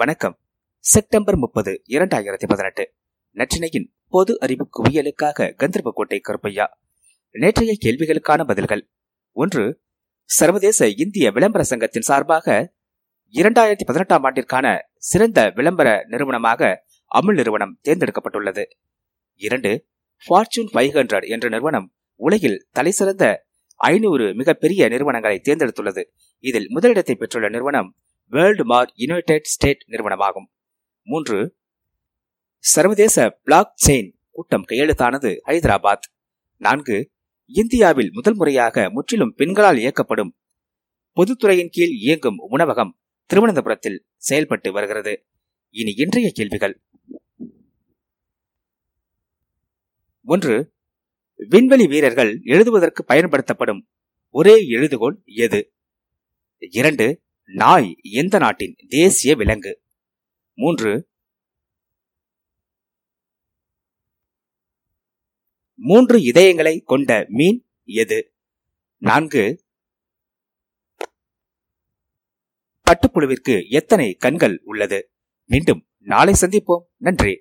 வணக்கம். செப்டம்பர் முப்பது இரண்டாயிரத்தி பதினெட்டு. நற்றினையின் பொது அறிவு குவியலுக்காக கந்தர்போட்டை கருப்பையா. நேற்றைய கேள்விகளுக்கான பதில்கள். ஒன்று சர்வதேச இந்திய விளம்பர சங்கத்தின் சார்பாக இரண்டாயிரத்தி பதினெட்டாம் ஆண்டிற்கான சிறந்த விளம்பர நிறுவனமாக அமுல் நிறுவனம் தேர்ந்தெடுக்கப்பட்டுள்ளது. இரண்டு ஃபார்ச்சூன் ஃபைவ் ஹண்ட்ரட் என்ற நிறுவனம் உலகில் தலைசிறந்த ஐநூறு மிகப்பெரிய நிறுவனங்களை தேர்ந்தெடுத்துள்ளது. இதில் முதலிடத்தை பெற்றுள்ள நிறுவனம் வேர்ல்டு மார் யுனைடெட் ஸ்டேட் நிறுவனமாகும். மூன்று சர்வதேச பிளாக் செயின் கூட்டம் கையெழுத்தானது ஹைதராபாத். நான்கு இந்தியாவில் முதல் முறையாக முற்றிலும் பெண்களால் இயக்கப்படும் பொதுத்துறையின் கீழ் இயங்கும் உணவகம் திருவனந்தபுரத்தில் செயல்பட்டு வருகிறது. இனி இன்றைய கேள்விகள். ஒன்று விண்வெளி வீரர்கள் எழுதுவதற்கு பயன்படுத்தப்படும் ஒரே எழுதுகோள் எது? இரண்டு நாய் எந்த நாட்டின் தேசிய விலங்கு? மூன்று. மூன்று இதயங்களை கொண்ட மீன் எது? நான்கு. பட்டுப்புழுவிற்கு எத்தனை கண்கள் உள்ளது? மீண்டும் நாளை சந்திப்போம். நன்றி.